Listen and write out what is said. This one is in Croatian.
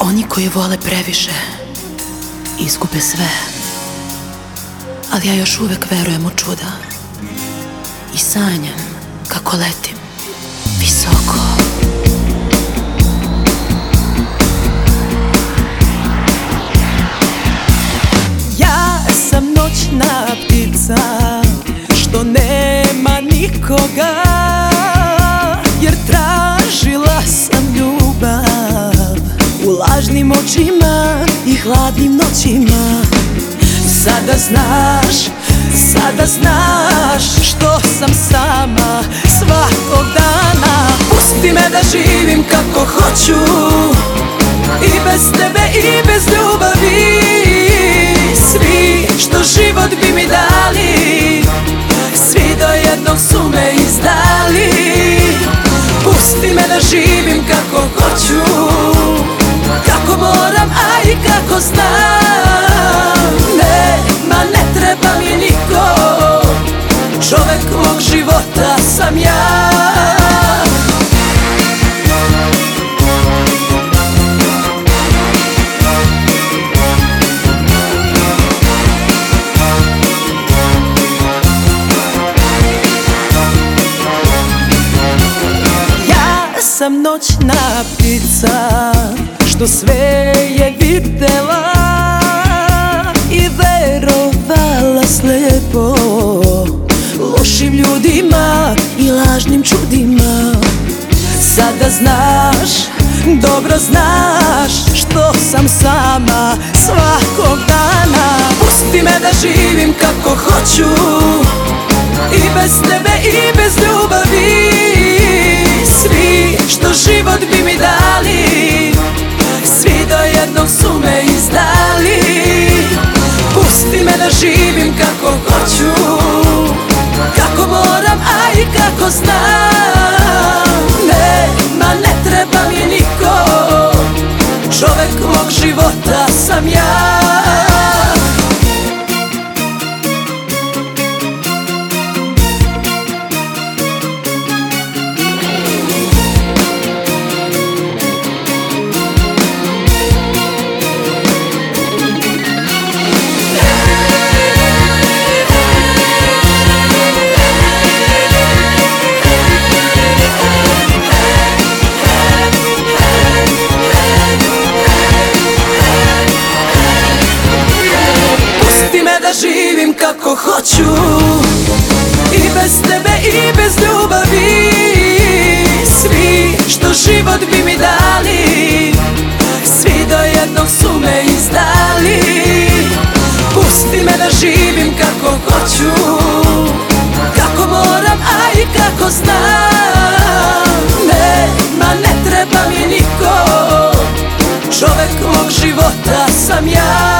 Oni koji vole previše izgube sve. Ali ja još uvek verujem u čuda. I sanjam kako letim visoko U lažnim očima i hladnim noćima. Sada znaš, sada znaš Što sam sama svakog dana. Pusti me da živim kako hoću I bez tebe i bez ljubavi. Svi što život bi mi dali Svi do jednog su me izdali. Pusti me da živim i kako znam. Ne, ma ne treba mi niko. Čovek mog života sam ja. Ja sam noćna ptica Što sve je videla I verovala slepo Lošim ljudima i lažnim čudima. Sada znaš, dobro znaš Što sam sama svakog dana. Pusti me da živim kako hoću I bez tebe i bez ljubavi života sam kako hoću. I bez tebe i bez ljubavi. Svi što život bi mi dali Svi do jednog su me izdali. Pusti me da živim kako hoću Kako moram, a i kako znam. Ne, ma ne treba mi niko. Čovek mog života sam ja